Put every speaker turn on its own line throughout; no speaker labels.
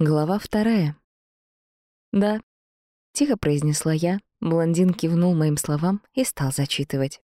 Глава вторая. «Да», — тихо произнесла я, блондин кивнул моим словам и стал зачитывать.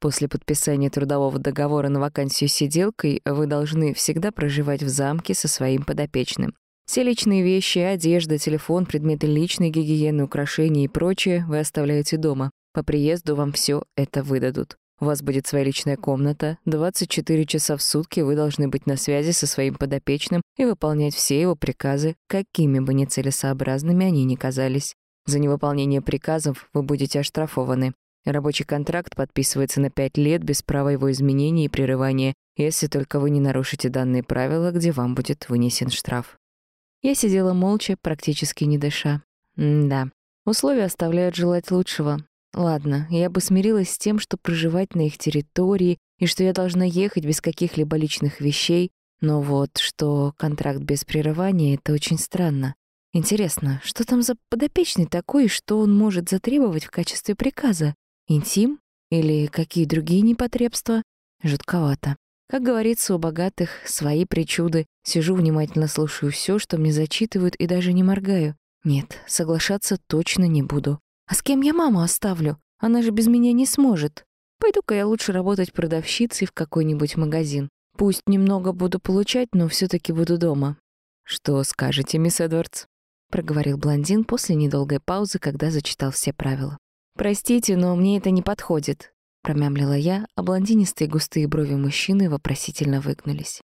«После подписания трудового договора на вакансию сиделкой вы должны всегда проживать в замке со своим подопечным. Все личные вещи, одежда, телефон, предметы личной гигиены, украшения и прочее вы оставляете дома. По приезду вам все это выдадут. У вас будет своя личная комната. 24 часа в сутки вы должны быть на связи со своим подопечным и выполнять все его приказы, какими бы нецелесообразными они ни казались. За невыполнение приказов вы будете оштрафованы. Рабочий контракт подписывается на 5 лет без права его изменения и прерывания, если только вы не нарушите данные правила, где вам будет вынесен штраф. Я сидела молча, практически не дыша. М да, условия оставляют желать лучшего. Ладно, я бы смирилась с тем, что проживать на их территории и что я должна ехать без каких-либо личных вещей, но вот что контракт без прерывания — это очень странно. Интересно, что там за подопечный такой, что он может затребовать в качестве приказа? Интим? Или какие другие непотребства? Жутковато. Как говорится, у богатых свои причуды. Сижу внимательно слушаю все, что мне зачитывают, и даже не моргаю. Нет, соглашаться точно не буду. А с кем я маму оставлю? Она же без меня не сможет. Пойду-ка я лучше работать продавщицей в какой-нибудь магазин. Пусть немного буду получать, но все таки буду дома. «Что скажете, мисс Эдвардс?» — проговорил блондин после недолгой паузы, когда зачитал все правила. «Простите, но мне это не подходит», — промямлила я, а блондинистые густые брови мужчины вопросительно выгнулись.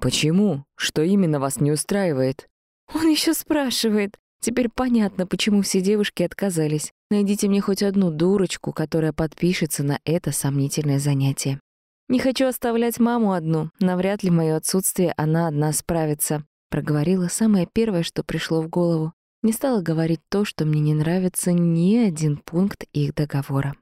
«Почему? Что именно вас не устраивает?»
«Он еще спрашивает. Теперь понятно, почему все девушки отказались. Найдите мне хоть одну дурочку, которая подпишется на это сомнительное занятие. Не хочу оставлять маму одну. Навряд ли в моё отсутствие она одна справится. Проговорила самое первое, что пришло в голову. Не стала говорить то, что мне не нравится ни один пункт их договора.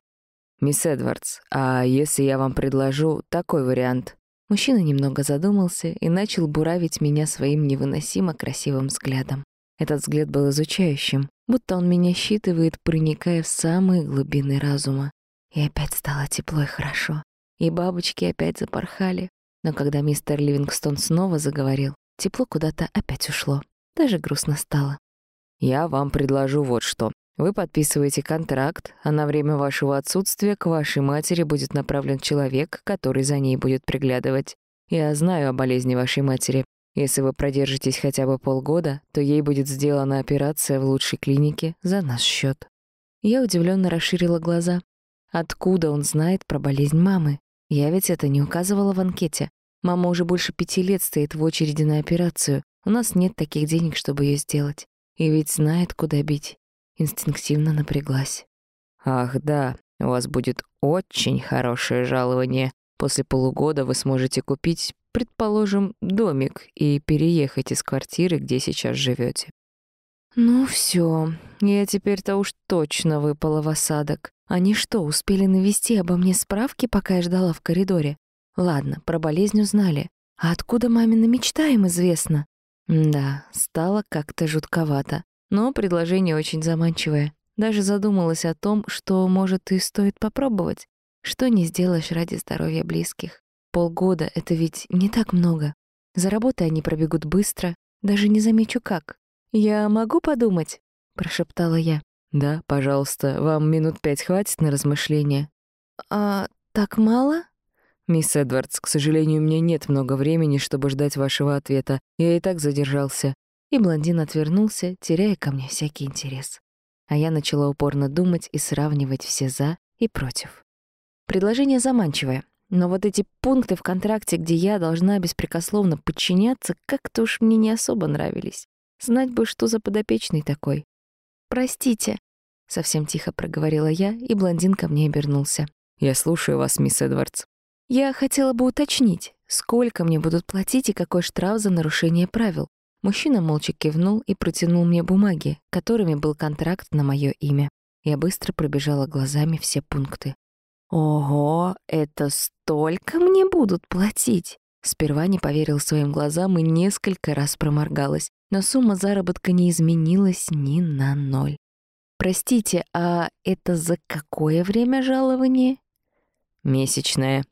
«Мисс Эдвардс, а если я вам предложу такой вариант?»
Мужчина немного задумался и начал буравить меня своим невыносимо красивым взглядом. Этот взгляд был изучающим, будто он меня считывает, проникая в самые глубины разума. И опять стало тепло и хорошо. И бабочки опять запорхали. Но когда мистер Ливингстон снова заговорил, тепло куда-то опять ушло. Даже грустно стало.
«Я вам предложу вот что. Вы подписываете контракт, а на время вашего отсутствия к вашей матери будет направлен человек, который за ней будет приглядывать. Я знаю о болезни вашей матери. Если вы продержитесь хотя бы полгода, то ей будет сделана операция в лучшей клинике за наш счет.
Я удивленно расширила глаза. Откуда он знает про болезнь мамы? Я ведь это не указывала в анкете. Мама уже больше пяти лет стоит в очереди на операцию. У нас нет таких денег, чтобы ее сделать. И ведь знает, куда бить. Инстинктивно напряглась.
«Ах, да, у вас будет очень хорошее жалование. После полугода вы сможете купить предположим, домик и переехать из квартиры, где сейчас живете.
Ну все, я теперь-то уж точно выпала в осадок. Они что, успели навести обо мне справки, пока я ждала в коридоре? Ладно, про болезнь узнали. А откуда мамина мечта им известно? Да, стало как-то жутковато. Но предложение очень заманчивое. Даже задумалась о том, что, может, и стоит попробовать. Что не сделаешь ради здоровья близких. Полгода — это ведь не так много. За работой они пробегут быстро, даже не замечу как. «Я могу подумать?» — прошептала я.
«Да, пожалуйста, вам минут пять хватит на размышления?»
«А так мало?»
«Мисс Эдвардс, к сожалению, у меня нет много времени, чтобы ждать вашего ответа. Я и так задержался».
И блондин отвернулся, теряя ко мне всякий интерес. А я начала упорно думать и сравнивать все «за» и «против». Предложение заманчивое, но вот эти пункты в контракте, где я должна беспрекословно подчиняться, как-то уж мне не особо нравились. Знать бы, что за подопечный такой. «Простите», — совсем тихо проговорила я, и блондин ко мне обернулся.
«Я слушаю вас, мисс Эдвардс».
«Я хотела бы уточнить, сколько мне будут платить и какой штраф за нарушение правил». Мужчина молча кивнул и протянул мне бумаги, которыми был контракт на моё имя. Я быстро пробежала глазами все пункты. «Ого, это столько мне будут платить?» Сперва не поверил своим глазам и несколько раз проморгалась, но сумма заработка не изменилась ни на ноль. «Простите, а это за какое время жалования?»
«Месячное».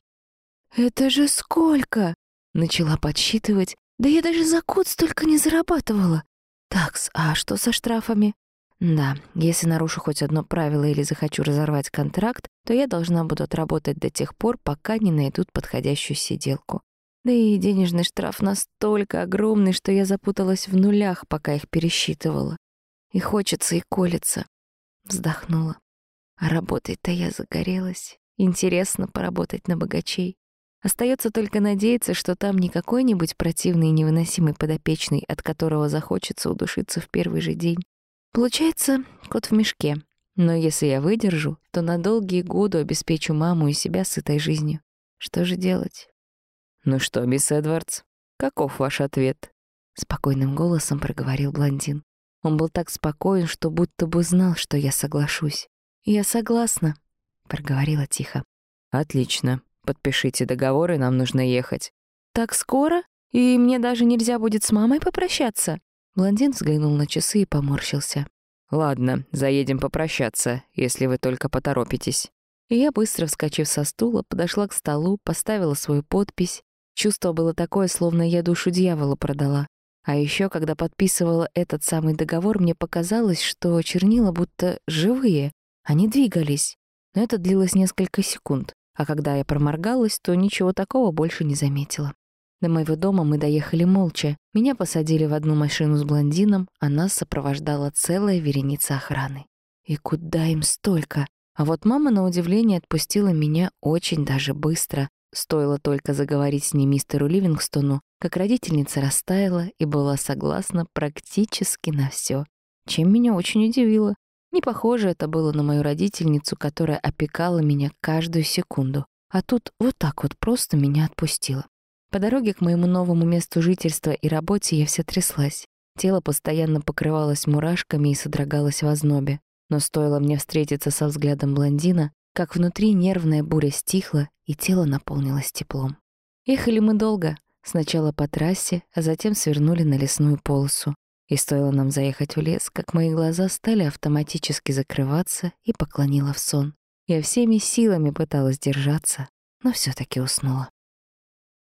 «Это же сколько?» Начала подсчитывать. «Да я даже за год столько не зарабатывала». Такс, а что со штрафами? Да, если нарушу хоть одно правило или захочу разорвать контракт, то я должна буду отработать до тех пор, пока не найдут подходящую сиделку. Да и денежный штраф настолько огромный, что я запуталась в нулях, пока их пересчитывала. И хочется, и колется. Вздохнула. А работой-то я загорелась. Интересно поработать на богачей. Остается только надеяться, что там не какой-нибудь противный и невыносимый подопечный, от которого захочется удушиться в первый же день. Получается, кот в мешке. Но если я выдержу, то на долгие годы обеспечу маму и себя сытой жизнью. Что же делать?
«Ну что, мисс Эдвардс, каков ваш ответ?»
Спокойным голосом проговорил блондин. Он был так спокоен, что будто бы знал, что я соглашусь. «Я согласна», — проговорила тихо.
«Отлично. Подпишите договор, и нам нужно ехать».
«Так скоро? И мне даже нельзя будет с мамой попрощаться?» Блондин взглянул на часы и поморщился.
«Ладно, заедем попрощаться, если вы только поторопитесь».
И я, быстро вскочив со стула, подошла к столу, поставила свою подпись Чувство было такое, словно я душу дьяволу продала. А еще, когда подписывала этот самый договор, мне показалось, что чернила будто живые, они двигались. Но это длилось несколько секунд, а когда я проморгалась, то ничего такого больше не заметила. До моего дома мы доехали молча. Меня посадили в одну машину с блондином, а нас сопровождала целая вереница охраны. И куда им столько? А вот мама, на удивление, отпустила меня очень даже быстро, Стоило только заговорить с ней мистеру Ливингстону, как родительница растаяла и была согласна практически на все, чем меня очень удивило. Не похоже это было на мою родительницу, которая опекала меня каждую секунду. А тут вот так вот просто меня отпустила. По дороге к моему новому месту жительства и работе я вся тряслась. Тело постоянно покрывалось мурашками и содрогалось в ознобе. Но стоило мне встретиться со взглядом блондина, как внутри нервная буря стихла, и тело наполнилось теплом. Ехали мы долго, сначала по трассе, а затем свернули на лесную полосу. И стоило нам заехать в лес, как мои глаза стали автоматически закрываться и поклонила в сон. Я всеми силами пыталась держаться, но все таки уснула.